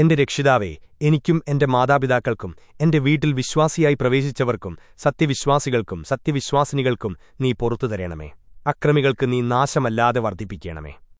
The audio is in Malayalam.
എന്റെ രക്ഷിതാവേ എനിക്കും എന്റെ മാതാപിതാക്കൾക്കും എന്റെ വീട്ടിൽ വിശ്വാസിയായി പ്രവേശിച്ചവർക്കും സത്യവിശ്വാസികൾക്കും സത്യവിശ്വാസിനികൾക്കും നീ പുറത്തു തരണമേ. അക്രമികൾക്ക് നീ നാശമല്ലാതെ വർദ്ധിപ്പിക്കണമേ.